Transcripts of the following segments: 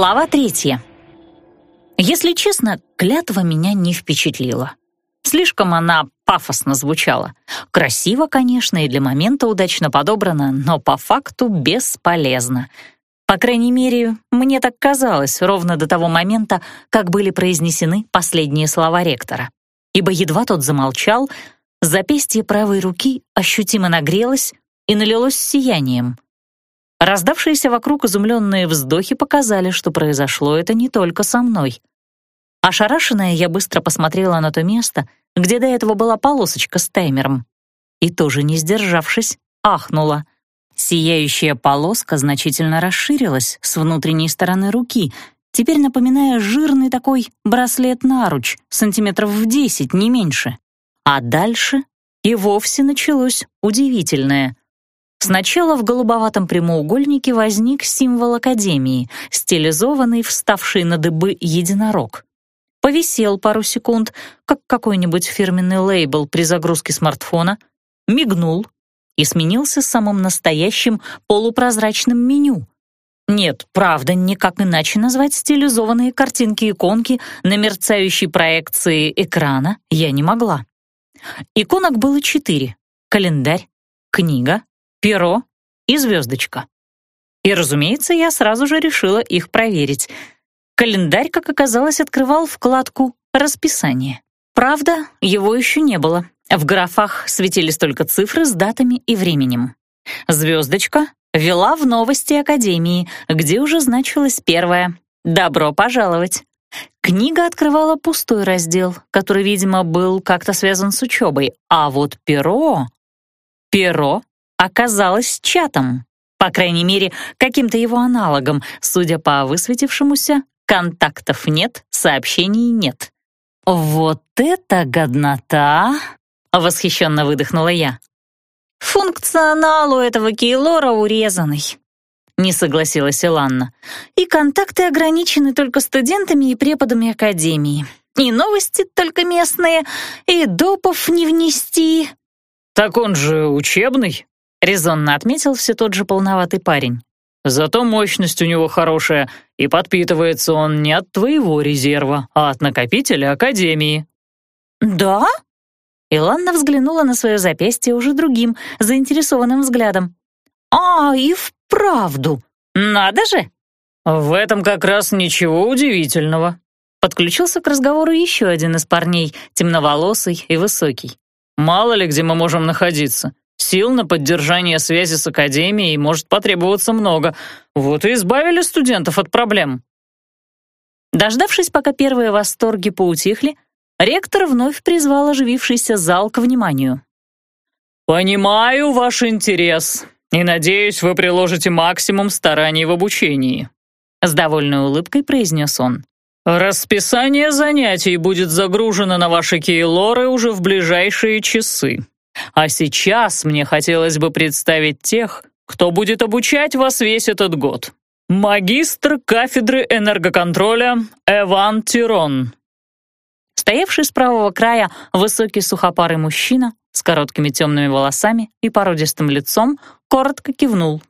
Глава третья. Если честно, клятва меня не впечатлила. Слишком она пафосно звучала. Красиво, конечно, и для момента удачно подобрана, но по факту бесполезно. По крайней мере, мне так казалось ровно до того момента, как были произнесены последние слова ректора. Ибо едва тот замолчал, запястье правой руки ощутимо нагрелось и налилось сиянием. Раздавшиеся вокруг изумленные вздохи показали, что произошло это не только со мной. Ошарашенная, я быстро посмотрела на то место, где до этого была полосочка с таймером. И тоже не сдержавшись, ахнула. Сияющая полоска значительно расширилась с внутренней стороны руки, теперь напоминая жирный такой браслет-наруч, сантиметров в десять, не меньше. А дальше и вовсе началось удивительное. Сначала в голубоватом прямоугольнике возник символ Академии, стилизованный, вставший на дыбы единорог повисел пару секунд, как какой-нибудь фирменный лейбл при загрузке смартфона, мигнул и сменился самым настоящим полупрозрачным меню. Нет, правда, никак иначе назвать стилизованные картинки-иконки на мерцающей проекции экрана я не могла. Иконок было четыре — календарь, книга, перо и звездочка. И, разумеется, я сразу же решила их проверить — Календарь, как оказалось, открывал вкладку «Расписание». Правда, его еще не было. В графах светились только цифры с датами и временем. Звездочка вела в новости Академии, где уже значилось первое «Добро пожаловать». Книга открывала пустой раздел, который, видимо, был как-то связан с учебой, а вот перо... Перо оказалось чатом, по крайней мере, каким-то его аналогом, судя по высветившемуся Контактов нет, сообщений нет. «Вот это годнота!» — восхищенно выдохнула я. «Функционал у этого Кейлора урезанный», — не согласилась Иланна. «И контакты ограничены только студентами и преподами Академии. И новости только местные, и допов не внести». «Так он же учебный», — резонно отметил все тот же полноватый парень. Зато мощность у него хорошая, и подпитывается он не от твоего резерва, а от накопителя Академии». «Да?» Иланна взглянула на свое запястье уже другим, заинтересованным взглядом. «А, и вправду! Надо же!» «В этом как раз ничего удивительного», — подключился к разговору еще один из парней, темноволосый и высокий. «Мало ли где мы можем находиться. Сил на поддержание связи с Академией может потребоваться много. Вот и избавили студентов от проблем. Дождавшись, пока первые восторги поутихли, ректор вновь призвал оживившийся зал к вниманию. «Понимаю ваш интерес и надеюсь, вы приложите максимум стараний в обучении», с довольной улыбкой произнес он. «Расписание занятий будет загружено на ваши кейлоры уже в ближайшие часы. А сейчас мне хотелось бы представить тех, кто будет обучать вас весь этот год. Магистр кафедры энергоконтроля Эван Тирон. Стоявший с правого края высокий сухопарый мужчина с короткими темными волосами и породистым лицом коротко кивнул.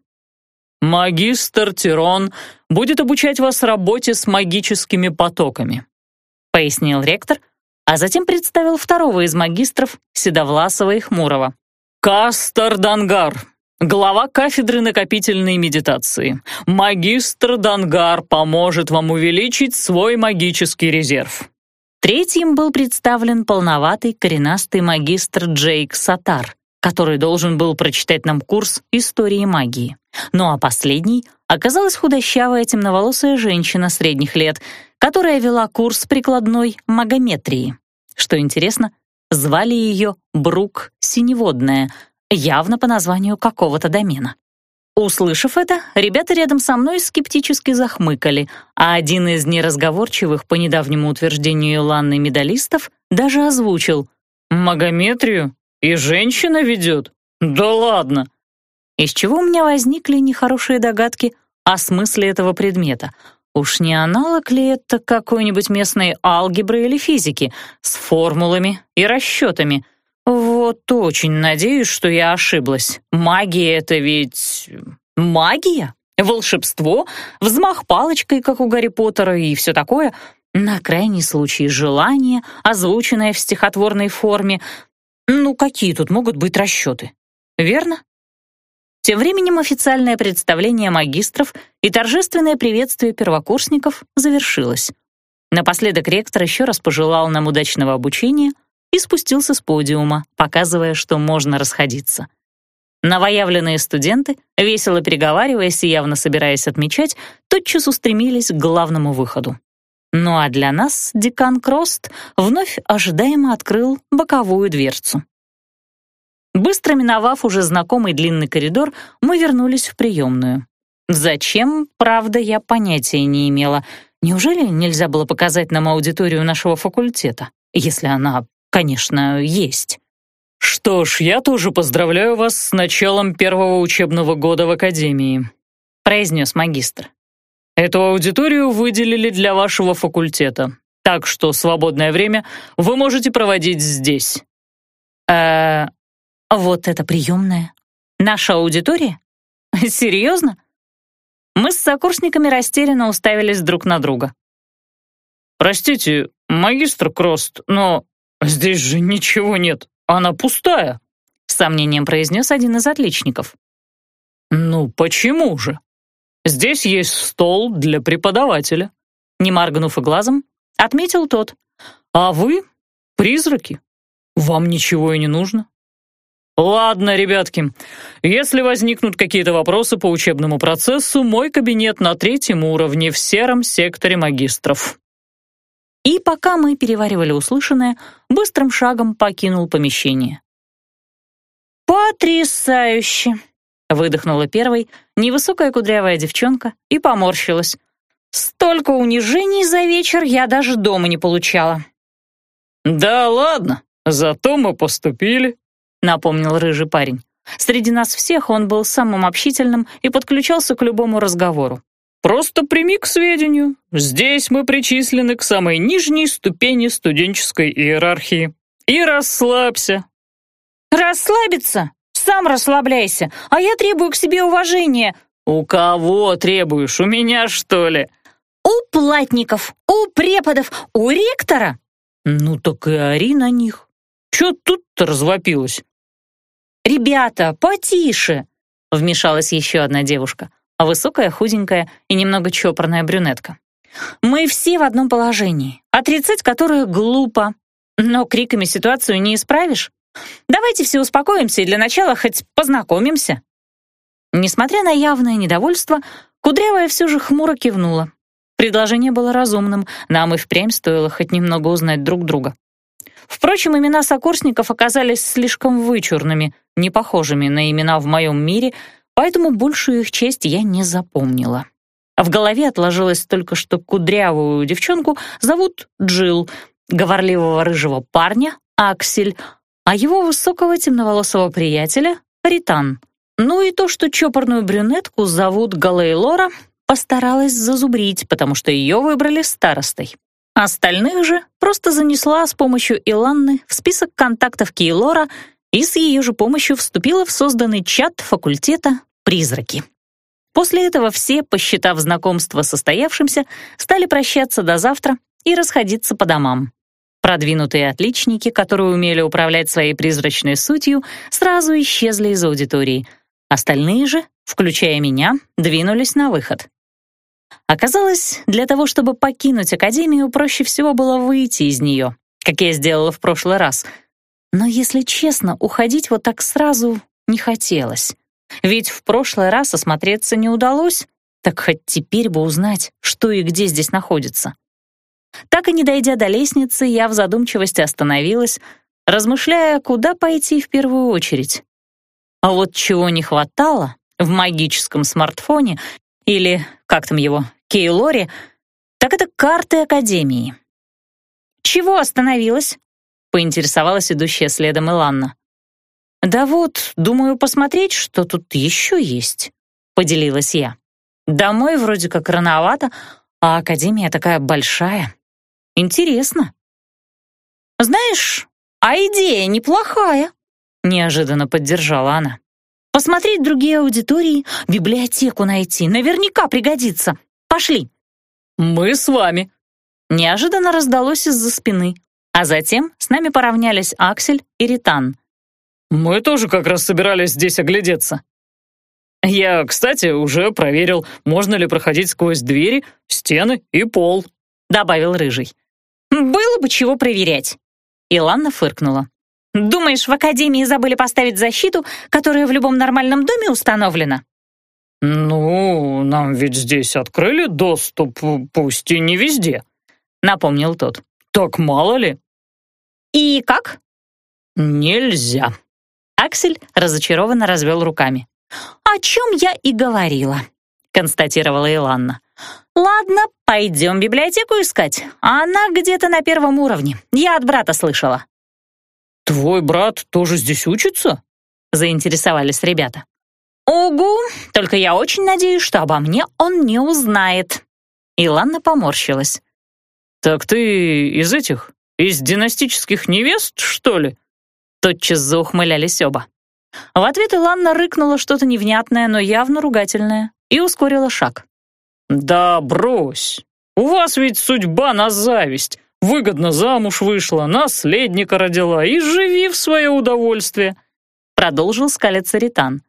«Магистр Тирон будет обучать вас работе с магическими потоками», — пояснил ректор, а затем представил второго из магистров, Седовласова и Хмурого. «Кастер Дангар, глава кафедры накопительной медитации. Магистр Дангар поможет вам увеличить свой магический резерв». Третьим был представлен полноватый коренастый магистр Джейк Сатар, который должен был прочитать нам курс истории магии. Ну а последний оказалась худощавая темноволосая женщина средних лет, которая вела курс прикладной магометрии. Что интересно, звали ее Брук Синеводная, явно по названию какого-то домена. Услышав это, ребята рядом со мной скептически захмыкали, а один из неразговорчивых, по недавнему утверждению Ланны медалистов, даже озвучил «Магометрию? И женщина ведет? Да ладно!» Из чего у меня возникли нехорошие догадки о смысле этого предмета — Уж не аналог ли это какой-нибудь местной алгебры или физики с формулами и расчетами? Вот очень надеюсь, что я ошиблась. Магия — это ведь... магия? волшебство, взмах палочкой, как у Гарри Поттера, и все такое. На крайний случай желание, озвученное в стихотворной форме. Ну, какие тут могут быть расчеты? Верно? Тем временем официальное представление магистров и торжественное приветствие первокурсников завершилось. Напоследок ректор еще раз пожелал нам удачного обучения и спустился с подиума, показывая, что можно расходиться. Новоявленные студенты, весело переговариваясь и явно собираясь отмечать, тотчас устремились к главному выходу. Ну а для нас декан Крост вновь ожидаемо открыл боковую дверцу. Быстро миновав уже знакомый длинный коридор, мы вернулись в приемную. Зачем, правда, я понятия не имела. Неужели нельзя было показать нам аудиторию нашего факультета, если она, конечно, есть? «Что ж, я тоже поздравляю вас с началом первого учебного года в Академии», произнес магистр. «Эту аудиторию выделили для вашего факультета, так что свободное время вы можете проводить здесь». «Э, вот это приемная. Наша аудитория? Серьезно?» Мы с сокурсниками растерянно уставились друг на друга. «Простите, магистр Крост, но здесь же ничего нет», она пустая», — с сомнением произнес один из отличников. «Ну, почему же? Здесь есть стол для преподавателя», — не моргнув и глазом, отметил тот. «А вы — призраки. Вам ничего и не нужно». «Ладно, ребятки, если возникнут какие-то вопросы по учебному процессу, мой кабинет на третьем уровне в сером секторе магистров». И пока мы переваривали услышанное, быстрым шагом покинул помещение. «Потрясающе!» — выдохнула первой невысокая кудрявая девчонка и поморщилась. «Столько унижений за вечер я даже дома не получала». «Да ладно, зато мы поступили», — напомнил рыжий парень. Среди нас всех он был самым общительным и подключался к любому разговору. Просто прими к сведению. Здесь мы причислены к самой нижней ступени студенческой иерархии. И расслабься». «Расслабиться? Сам расслабляйся, а я требую к себе уважения». «У кого требуешь? У меня, что ли?» «У платников, у преподов, у ректора». «Ну так и ори на них. Чё тут-то развопилась?» «Ребята, потише!» — вмешалась еще одна девушка высокая, худенькая и немного чопорная брюнетка. «Мы все в одном положении, отрицать которое глупо, но криками ситуацию не исправишь. Давайте все успокоимся и для начала хоть познакомимся». Несмотря на явное недовольство, Кудрявая все же хмуро кивнула. Предложение было разумным, нам и впрямь стоило хоть немного узнать друг друга. Впрочем, имена сокурсников оказались слишком вычурными, не похожими на имена в моем мире — поэтому большую их честь я не запомнила. В голове отложилось только, что кудрявую девчонку зовут Джилл, говорливого рыжего парня — Аксель, а его высокого темноволосого приятеля — Ритан. Ну и то, что чопорную брюнетку зовут Галейлора, постаралась зазубрить, потому что ее выбрали старостой. Остальных же просто занесла с помощью Иланны в список контактов Кейлора и с ее же помощью вступила в созданный чат факультета призраки. После этого все, посчитав знакомство состоявшимся, стали прощаться до завтра и расходиться по домам. Продвинутые отличники, которые умели управлять своей призрачной сутью, сразу исчезли из аудитории. Остальные же, включая меня, двинулись на выход. Оказалось, для того, чтобы покинуть Академию, проще всего было выйти из нее, как я сделала в прошлый раз. Но, если честно, уходить вот так сразу не хотелось. Ведь в прошлый раз осмотреться не удалось, так хоть теперь бы узнать, что и где здесь находится. Так и не дойдя до лестницы, я в задумчивости остановилась, размышляя, куда пойти в первую очередь. А вот чего не хватало в магическом смартфоне или, как там его, Кейлоре, так это карты Академии. «Чего остановилась?» — поинтересовалась идущая следом Иланна. «Да вот, думаю посмотреть, что тут еще есть», — поделилась я. «Домой вроде как рановато, а академия такая большая. Интересно». «Знаешь, а идея неплохая», — неожиданно поддержала она. Посмотреть другие аудитории, библиотеку найти. Наверняка пригодится. Пошли». «Мы с вами». Неожиданно раздалось из-за спины, а затем с нами поравнялись Аксель и Ритан. «Мы тоже как раз собирались здесь оглядеться». «Я, кстати, уже проверил, можно ли проходить сквозь двери, стены и пол», — добавил Рыжий. «Было бы чего проверять». Иланна фыркнула. «Думаешь, в Академии забыли поставить защиту, которая в любом нормальном доме установлена?» «Ну, нам ведь здесь открыли доступ, пусть и не везде», — напомнил тот. «Так мало ли». «И как?» «Нельзя». Аксель разочарованно развел руками. «О чем я и говорила», — констатировала Иланна. «Ладно, пойдем библиотеку искать. Она где-то на первом уровне. Я от брата слышала». «Твой брат тоже здесь учится?» — заинтересовались ребята. «Угу, только я очень надеюсь, что обо мне он не узнает». Иланна поморщилась. «Так ты из этих, из династических невест, что ли?» Тотчас заухмылялись оба. В ответ Иланна рыкнула что-то невнятное, но явно ругательное, и ускорила шаг. «Да брось! У вас ведь судьба на зависть. Выгодно замуж вышла, наследника родила и живи в свое удовольствие!» Продолжил скалиться Ритан.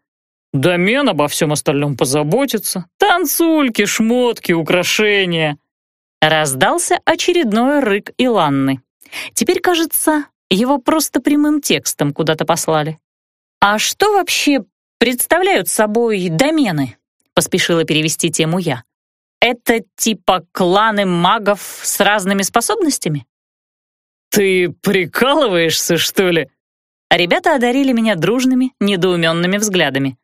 «Домен обо всем остальном позаботится. Танцульки, шмотки, украшения!» Раздался очередной рык Иланны. Теперь, кажется, его просто прямым текстом куда-то послали. «А что вообще представляют собой домены?» — поспешила перевести тему я. «Это типа кланы магов с разными способностями?» «Ты прикалываешься, что ли?» Ребята одарили меня дружными, недоуменными взглядами.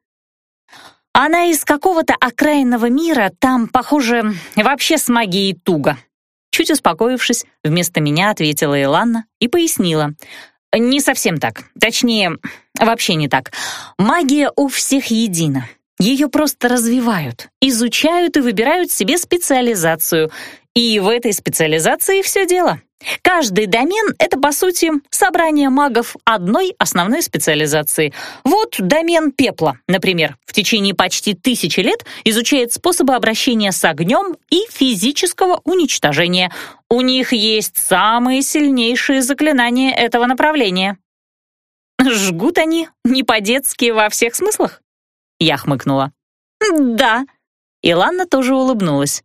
«Она из какого-то окраинного мира, там, похоже, вообще с магией туго». Чуть успокоившись, вместо меня ответила Иланна и пояснила. «Не совсем так. Точнее, вообще не так. Магия у всех едина. Ее просто развивают, изучают и выбирают себе специализацию. И в этой специализации все дело. Каждый домен — это, по сути, собрание магов одной основной специализации. Вот домен пепла, например, в течение почти тысячи лет изучает способы обращения с огнем и физического уничтожения. У них есть самые сильнейшие заклинания этого направления. «Жгут они не по-детски во всех смыслах?» Я хмыкнула. «Да». Иланна тоже улыбнулась.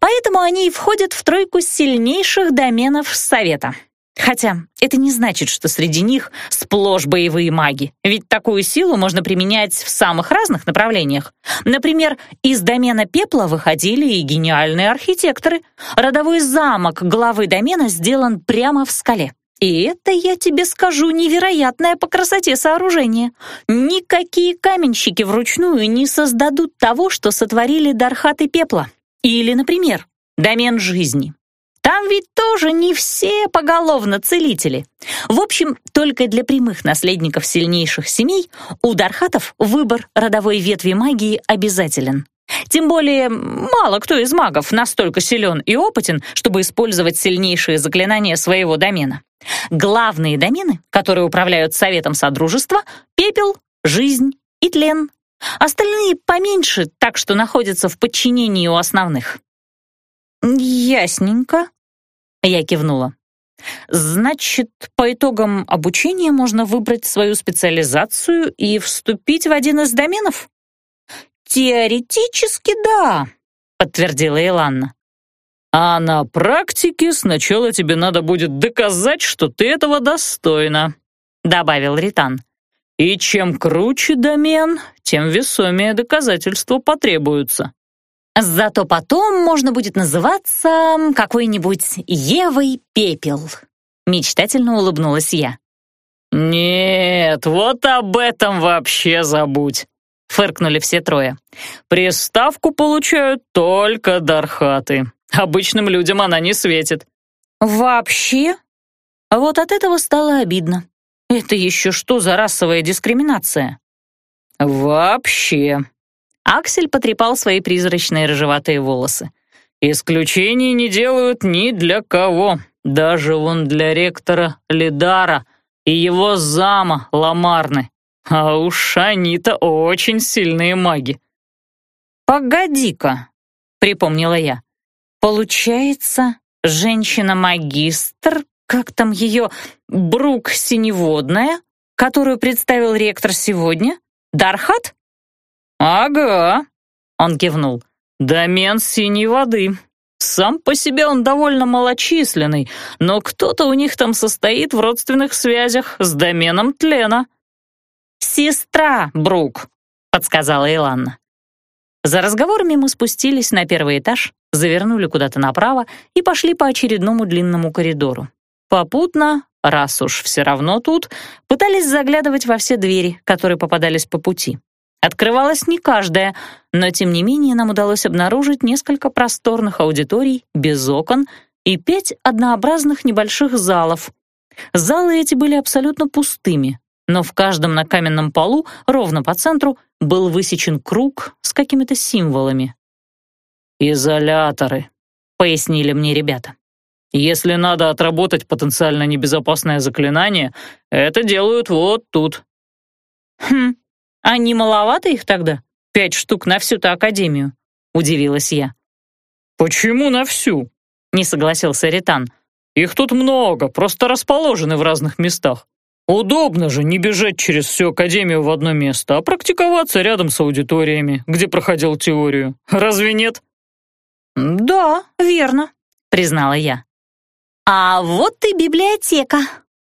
Поэтому они и входят в тройку сильнейших доменов Совета. Хотя это не значит, что среди них сплошь боевые маги, ведь такую силу можно применять в самых разных направлениях. Например, из домена пепла выходили и гениальные архитекторы. Родовой замок главы домена сделан прямо в скале. И это, я тебе скажу, невероятное по красоте сооружение. Никакие каменщики вручную не создадут того, что сотворили Дархаты пепла. Или, например, домен жизни. Там ведь тоже не все поголовно целители. В общем, только для прямых наследников сильнейших семей у дархатов выбор родовой ветви магии обязателен. Тем более, мало кто из магов настолько силен и опытен, чтобы использовать сильнейшие заклинания своего домена. Главные домены, которые управляют Советом Содружества — пепел, жизнь и тлен. Остальные поменьше, так что находятся в подчинении у основных. «Ясненько», — я кивнула. «Значит, по итогам обучения можно выбрать свою специализацию и вступить в один из доменов?» «Теоретически да», — подтвердила Иланна. «А на практике сначала тебе надо будет доказать, что ты этого достойна», — добавил Ритан. И чем круче домен, тем весомее доказательства потребуются. Зато потом можно будет называться какой-нибудь Евой Пепел. Мечтательно улыбнулась я. «Нет, вот об этом вообще забудь», — фыркнули все трое. «Приставку получают только дархаты. Обычным людям она не светит». «Вообще?» Вот от этого стало обидно. Это еще что за расовая дискриминация? Вообще. Аксель потрепал свои призрачные рыжеватые волосы. Исключений не делают ни для кого, даже вон для ректора Лидара и его зама Ламарны. А уж они-то очень сильные маги. «Погоди-ка», — припомнила я. «Получается, женщина-магистр, как там ее, Брук Синеводная, которую представил ректор сегодня, Дархат?» «Ага», — он кивнул. «Домен синей воды. Сам по себе он довольно малочисленный, но кто-то у них там состоит в родственных связях с доменом тлена». «Сестра, Брук», — подсказала Иланна. За разговорами мы спустились на первый этаж, завернули куда-то направо и пошли по очередному длинному коридору. Попутно, раз уж все равно тут, пытались заглядывать во все двери, которые попадались по пути. Открывалась не каждая, но тем не менее нам удалось обнаружить несколько просторных аудиторий без окон и пять однообразных небольших залов. Залы эти были абсолютно пустыми, но в каждом на каменном полу, ровно по центру, был высечен круг с какими-то символами. «Изоляторы», — пояснили мне ребята. «Если надо отработать потенциально небезопасное заклинание, это делают вот тут». «Хм, а не маловато их тогда? Пять штук на всю-то академию?» — удивилась я. «Почему на всю?» — не согласился Ритан. «Их тут много, просто расположены в разных местах. Удобно же не бежать через всю академию в одно место, а практиковаться рядом с аудиториями, где проходил теорию. Разве нет?» «Да, верно», — признала я. «А вот и библиотека»,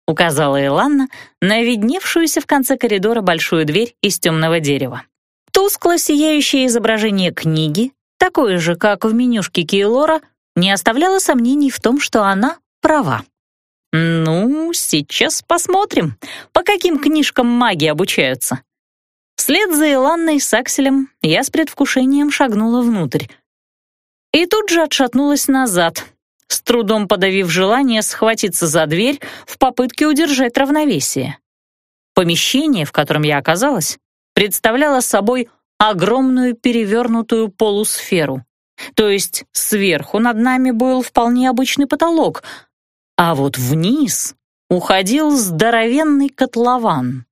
указала Иланна на видневшуюся в конце коридора большую дверь из темного дерева. Тускло сияющее изображение книги, такое же, как в менюшке Кейлора, не оставляло сомнений в том, что она права. Ну, сейчас посмотрим, по каким книжкам маги обучаются. Вслед за Иланной с Акселем я с предвкушением шагнула внутрь. И тут же отшатнулась назад — с трудом подавив желание схватиться за дверь в попытке удержать равновесие. Помещение, в котором я оказалась, представляло собой огромную перевернутую полусферу. То есть сверху над нами был вполне обычный потолок, а вот вниз уходил здоровенный котлован.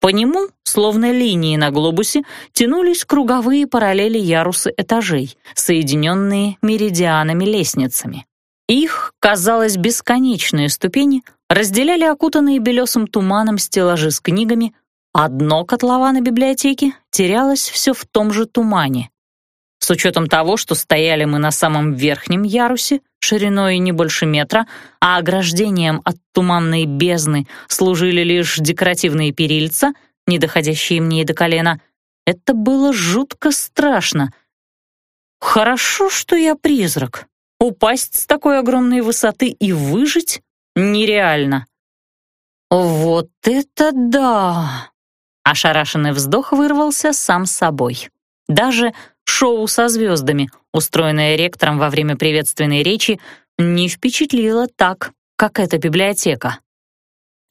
По нему, словно линии на глобусе, тянулись круговые параллели ярусы этажей, соединенные меридианами-лестницами. Их, казалось, бесконечные ступени разделяли окутанные белесым туманом стеллажи с книгами, а дно котлована библиотеки терялось все в том же тумане. С учетом того, что стояли мы на самом верхнем ярусе, шириной не больше метра, а ограждением от туманной бездны служили лишь декоративные перильца, не доходящие мне и до колена. Это было жутко страшно. Хорошо, что я призрак. Упасть с такой огромной высоты и выжить нереально. Вот это да! Ошарашенный вздох вырвался сам собой. Даже шоу со звездами, устроенное ректором во время приветственной речи, не впечатлило так, как эта библиотека.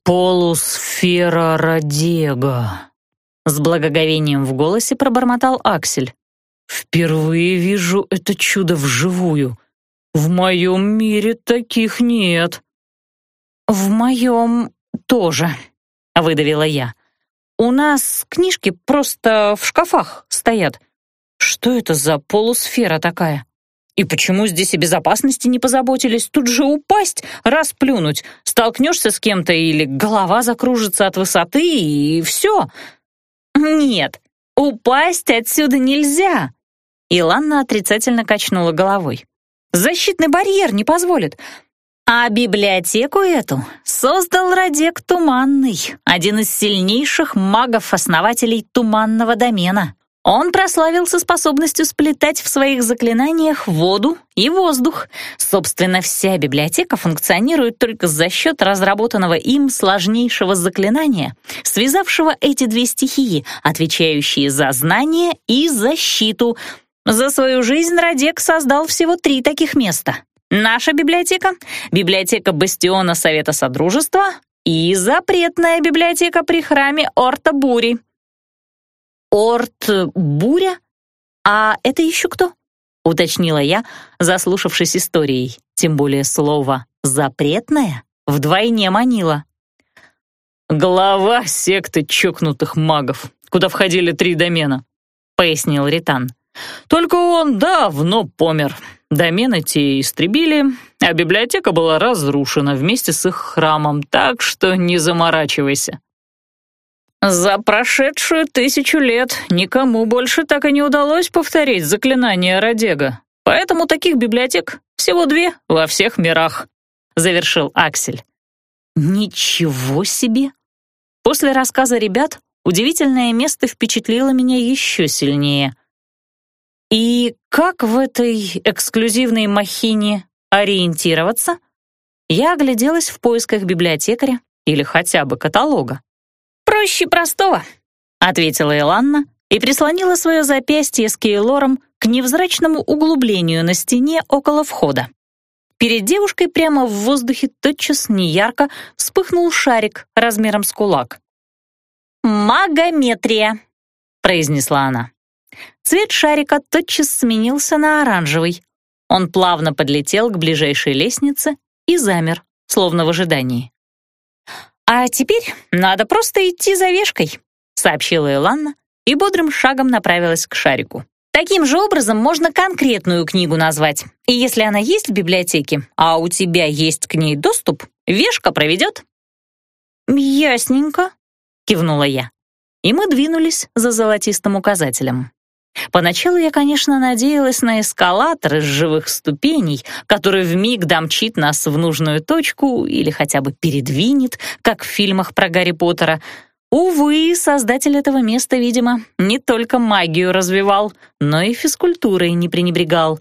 «Полусфера Радега», — с благоговением в голосе пробормотал Аксель. «Впервые вижу это чудо вживую. В моем мире таких нет». «В моем тоже», — выдавила я. «У нас книжки просто в шкафах стоят. Что это за полусфера такая? И почему здесь о безопасности не позаботились? Тут же упасть, расплюнуть, столкнешься с кем-то или голова закружится от высоты, и все. Нет, упасть отсюда нельзя. Иланна отрицательно качнула головой. Защитный барьер не позволит. А библиотеку эту создал Радек Туманный, один из сильнейших магов-основателей Туманного домена. Он прославился способностью сплетать в своих заклинаниях воду и воздух. Собственно, вся библиотека функционирует только за счет разработанного им сложнейшего заклинания, связавшего эти две стихии, отвечающие за знание и защиту. За свою жизнь Радек создал всего три таких места. Наша библиотека, библиотека Бастиона Совета Содружества и запретная библиотека при храме Орта Бури. «Орт-буря? А это еще кто?» — уточнила я, заслушавшись историей. Тем более слово «запретное» вдвойне манило. глава секты чокнутых магов, куда входили три домена», — пояснил Ритан. «Только он давно помер. Домены те истребили, а библиотека была разрушена вместе с их храмом, так что не заморачивайся». За прошедшую тысячу лет никому больше так и не удалось повторить заклинание Радега, поэтому таких библиотек всего две во всех мирах», — завершил Аксель. «Ничего себе!» После рассказа ребят удивительное место впечатлило меня еще сильнее. И как в этой эксклюзивной махине ориентироваться? Я огляделась в поисках библиотекаря или хотя бы каталога. «Проще простого», — ответила Иланна и прислонила свое запястье с кейлором к невзрачному углублению на стене около входа. Перед девушкой прямо в воздухе тотчас неярко вспыхнул шарик размером с кулак. «Магометрия», — произнесла она. Цвет шарика тотчас сменился на оранжевый. Он плавно подлетел к ближайшей лестнице и замер, словно в ожидании. «А теперь надо просто идти за вешкой», — сообщила Иланна и бодрым шагом направилась к шарику. Таким же образом можно конкретную книгу назвать. И если она есть в библиотеке, а у тебя есть к ней доступ, вешка проведет. «Ясненько», — кивнула я. И мы двинулись за золотистым указателем. Поначалу я, конечно, надеялась на эскалатор из живых ступеней, который вмиг домчит нас в нужную точку или хотя бы передвинет, как в фильмах про Гарри Поттера. Увы, создатель этого места, видимо, не только магию развивал, но и физкультурой не пренебрегал.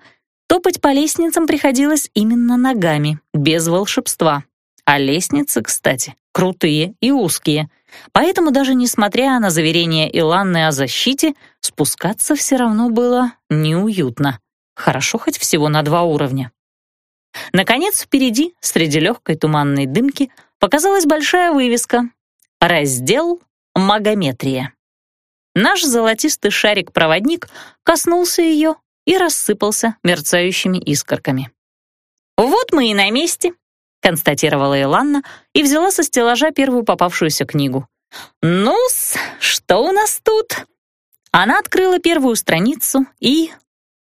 Топать по лестницам приходилось именно ногами, без волшебства. А лестницы, кстати, крутые и узкие — Поэтому даже несмотря на заверение Иланны о защите, спускаться все равно было неуютно. Хорошо хоть всего на два уровня. Наконец, впереди, среди легкой туманной дымки, показалась большая вывеска «Раздел Магометрия». Наш золотистый шарик-проводник коснулся ее и рассыпался мерцающими искорками. «Вот мы и на месте», констатировала Иланна и взяла со стеллажа первую попавшуюся книгу. «Ну-с, что у нас тут?» Она открыла первую страницу и...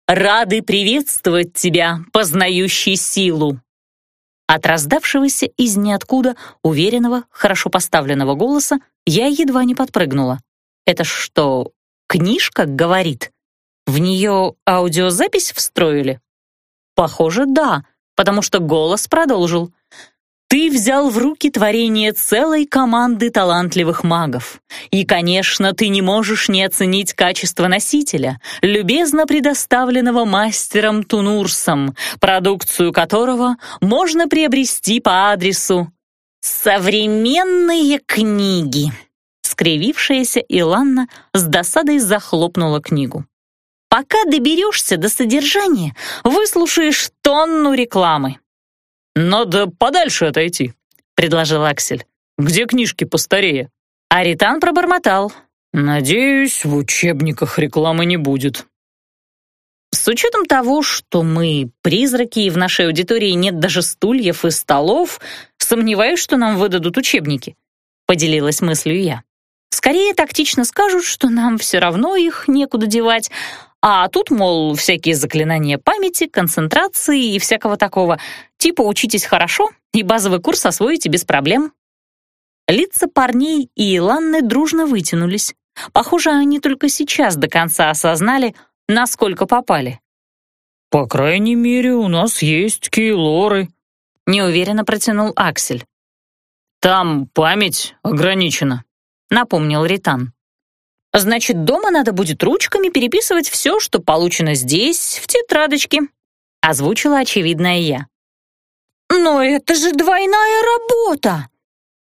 «Рады приветствовать тебя, познающий силу!» От раздавшегося из ниоткуда уверенного, хорошо поставленного голоса я едва не подпрыгнула. «Это что, книжка говорит? В нее аудиозапись встроили?» «Похоже, да», потому что голос продолжил. «Ты взял в руки творение целой команды талантливых магов. И, конечно, ты не можешь не оценить качество носителя, любезно предоставленного мастером Тунурсом, продукцию которого можно приобрести по адресу «Современные книги». Скривившаяся Иланна с досадой захлопнула книгу. Пока доберешься до содержания, выслушаешь тонну рекламы». «Надо подальше отойти», — предложил Аксель. «Где книжки постарее?» Аритан пробормотал. «Надеюсь, в учебниках рекламы не будет». С учетом того, что мы призраки и в нашей аудитории нет даже стульев и столов, сомневаюсь, что нам выдадут учебники», — поделилась мыслью я. «Скорее тактично скажут, что нам все равно их некуда девать, а тут, мол, всякие заклинания памяти, концентрации и всякого такого. Типа учитесь хорошо, и базовый курс освоите без проблем. Лица парней и Иланны дружно вытянулись. Похоже, они только сейчас до конца осознали, насколько попали. «По крайней мере, у нас есть кейлоры», — неуверенно протянул Аксель. «Там память ограничена», — напомнил Ритан. Значит, дома надо будет ручками переписывать все, что получено здесь, в тетрадочке», — озвучила очевидная я. «Но это же двойная работа!»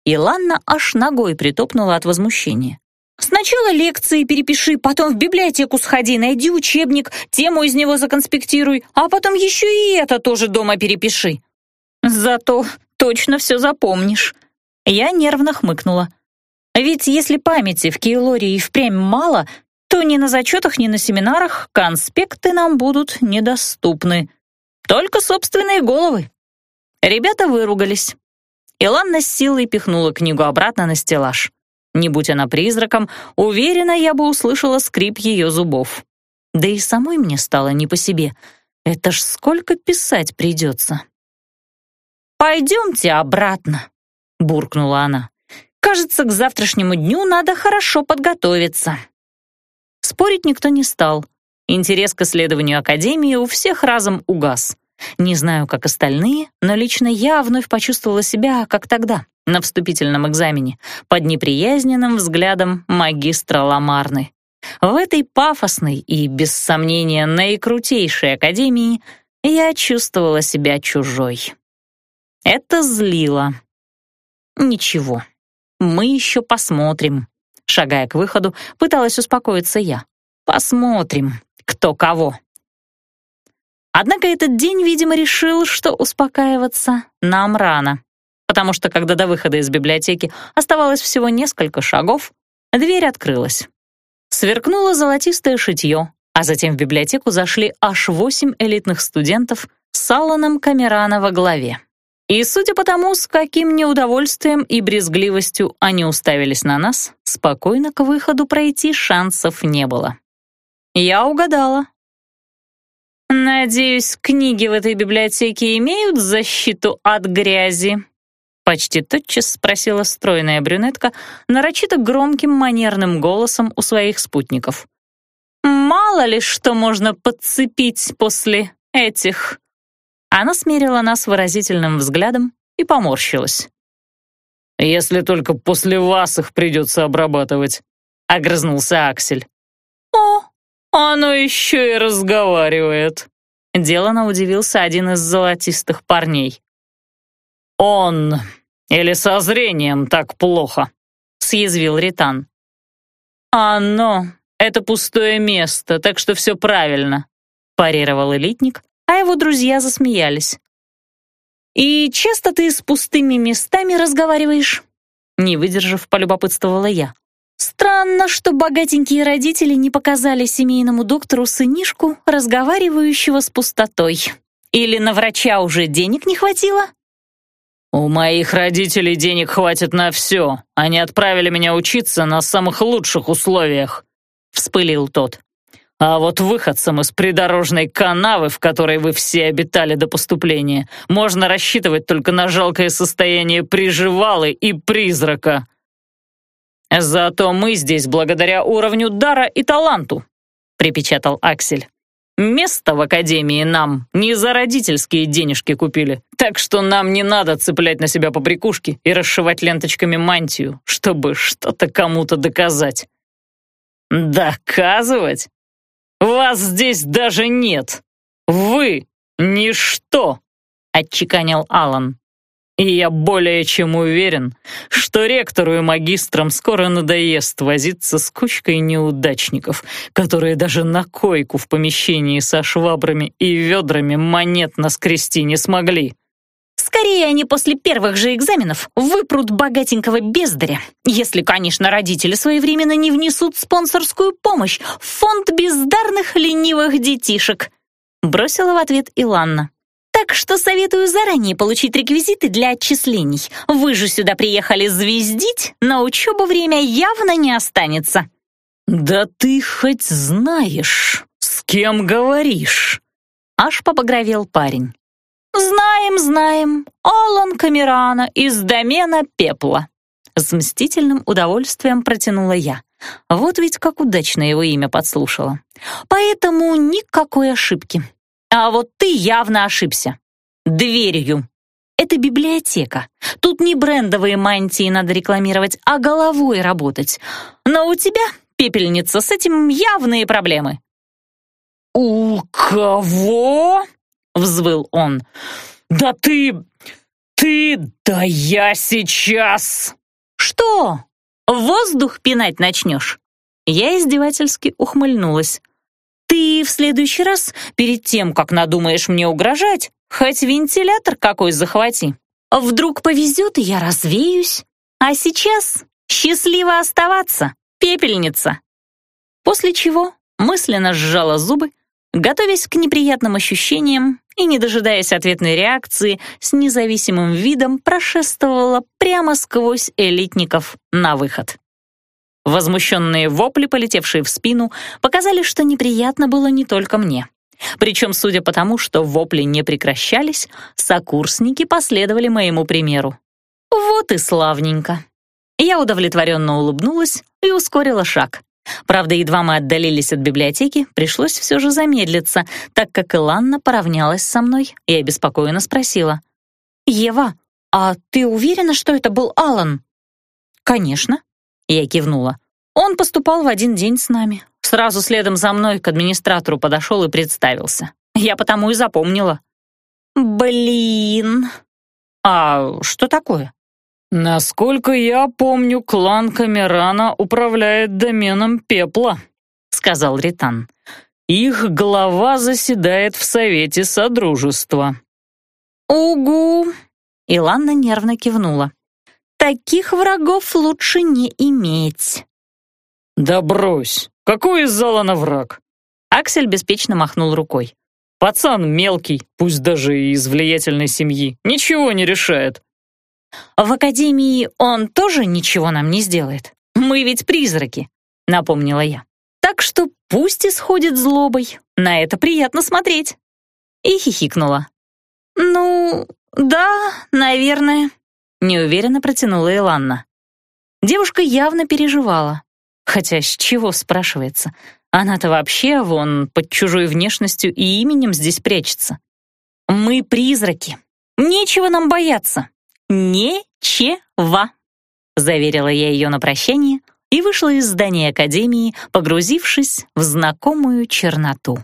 Иланна аж ногой притопнула от возмущения. «Сначала лекции перепиши, потом в библиотеку сходи, найди учебник, тему из него законспектируй, а потом еще и это тоже дома перепиши. Зато точно все запомнишь». Я нервно хмыкнула. Ведь если памяти в Кейлоре и впрямь мало, то ни на зачетах, ни на семинарах конспекты нам будут недоступны. Только собственные головы. Ребята выругались. Иланна с силой пихнула книгу обратно на стеллаж. Не будь она призраком, уверена, я бы услышала скрип ее зубов. Да и самой мне стало не по себе. Это ж сколько писать придется. «Пойдемте обратно», — буркнула она. «Кажется, к завтрашнему дню надо хорошо подготовиться». Спорить никто не стал. Интерес к исследованию Академии у всех разом угас. Не знаю, как остальные, но лично я вновь почувствовала себя, как тогда, на вступительном экзамене, под неприязненным взглядом магистра Ламарны. В этой пафосной и, без сомнения, наикрутейшей академии я чувствовала себя чужой. Это злило. Ничего, мы еще посмотрим. Шагая к выходу, пыталась успокоиться я. Посмотрим, кто кого. Однако этот день, видимо, решил, что успокаиваться нам рано, потому что когда до выхода из библиотеки оставалось всего несколько шагов, дверь открылась. Сверкнуло золотистое шитье, а затем в библиотеку зашли аж восемь элитных студентов с Алланом Камерана во главе. И судя по тому, с каким неудовольствием и брезгливостью они уставились на нас, спокойно к выходу пройти шансов не было. Я угадала. «Надеюсь, книги в этой библиотеке имеют защиту от грязи?» Почти тотчас спросила стройная брюнетка нарочито громким манерным голосом у своих спутников. «Мало ли что можно подцепить после этих...» Она смерила нас выразительным взглядом и поморщилась. «Если только после вас их придется обрабатывать», — огрызнулся Аксель. «О, оно еще и разговаривает», — делано удивился один из золотистых парней. «Он или со зрением так плохо?» — съязвил Ритан. «Оно — это пустое место, так что все правильно», — парировал элитник, а его друзья засмеялись. «И часто ты с пустыми местами разговариваешь?» Не выдержав, полюбопытствовала я. Странно, что богатенькие родители не показали семейному доктору сынишку, разговаривающего с пустотой. Или на врача уже денег не хватило? «У моих родителей денег хватит на все. Они отправили меня учиться на самых лучших условиях», — вспылил тот. «А вот выходцам из придорожной канавы, в которой вы все обитали до поступления, можно рассчитывать только на жалкое состояние приживалы и призрака». «Зато мы здесь благодаря уровню дара и таланту», — припечатал Аксель. «Место в академии нам не за родительские денежки купили, так что нам не надо цеплять на себя побрякушки и расшивать ленточками мантию, чтобы что-то кому-то доказать». «Доказывать? Вас здесь даже нет! Вы — ничто!» — отчеканил Алан. И я более чем уверен, что ректору и магистрам скоро надоест возиться с кучкой неудачников, которые даже на койку в помещении со швабрами и ведрами монет наскрести не смогли. Скорее они после первых же экзаменов выпрут богатенького бездаря, если, конечно, родители своевременно не внесут спонсорскую помощь в фонд бездарных ленивых детишек», бросила в ответ Иланна. Так что советую заранее получить реквизиты для отчислений. Вы же сюда приехали звездить, на учебу время явно не останется». «Да ты хоть знаешь, с кем говоришь?» Аж побагровел парень. «Знаем, знаем. Алан Камерана из домена пепла». С мстительным удовольствием протянула я. Вот ведь как удачно его имя подслушала. Поэтому никакой ошибки. А вот ты явно ошибся. Дверью. Это библиотека. Тут не брендовые мантии надо рекламировать, а головой работать. Но у тебя, пепельница, с этим явные проблемы. «У кого?» — взвыл он. «Да ты... ты... да я сейчас...» «Что? Воздух пинать начнешь?» Я издевательски ухмыльнулась. Ты в следующий раз, перед тем, как надумаешь мне угрожать, хоть вентилятор какой захвати. Вдруг повезет, и я развеюсь. А сейчас счастливо оставаться, пепельница. После чего мысленно сжала зубы, готовясь к неприятным ощущениям, и, не дожидаясь ответной реакции, с независимым видом прошествовала прямо сквозь элитников на выход. Возмущенные вопли, полетевшие в спину, показали, что неприятно было не только мне. Причем, судя по тому, что вопли не прекращались, сокурсники последовали моему примеру. Вот и славненько. Я удовлетворенно улыбнулась и ускорила шаг. Правда, едва мы отдалились от библиотеки, пришлось все же замедлиться, так как Иланна поравнялась со мной и обеспокоенно спросила. «Ева, а ты уверена, что это был Алан?» «Конечно», — я кивнула. «Он поступал в один день с нами. Сразу следом за мной к администратору подошел и представился. Я потому и запомнила». «Блин!» «А что такое?» «Насколько я помню, клан Камерана управляет доменом пепла», — сказал Ритан. «Их глава заседает в Совете Содружества». «Угу!» — Иланна нервно кивнула. «Таких врагов лучше не иметь». «Да брось! Какой из Залана враг?» Аксель беспечно махнул рукой. «Пацан мелкий, пусть даже и из влиятельной семьи, ничего не решает. В академии он тоже ничего нам не сделает. Мы ведь призраки, напомнила я. Так что пусть исходит злобой. На это приятно смотреть. И хихикнула. Ну, да, наверное, неуверенно протянула Иланна. Девушка явно переживала. Хотя с чего спрашивается? Она-то вообще вон под чужой внешностью и именем здесь прячется. Мы призраки. Нечего нам бояться. «Нечего», — заверила я ее на прощание и вышла из здания Академии, погрузившись в знакомую черноту.